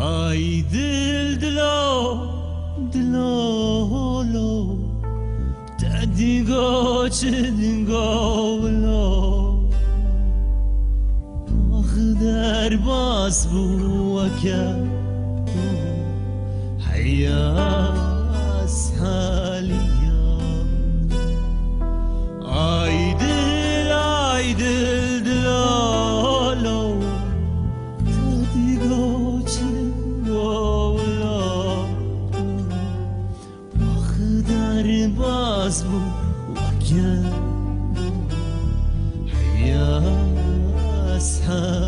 Ay dil dilo, dilo lo Tadigo çedingo lo أخدر باس بوكا حيا أسهاليا باس بوكا حيا أسهاليا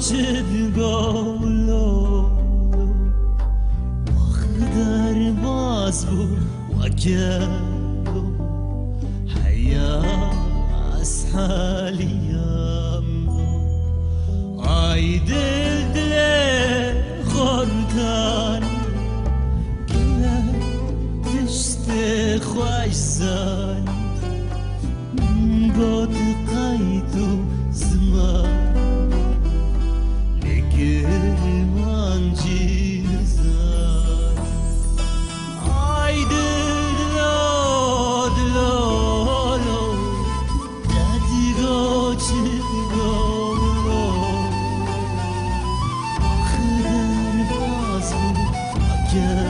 چه گولو وقدر باز بو و حیا أسحالي يامو عيدين Dieu.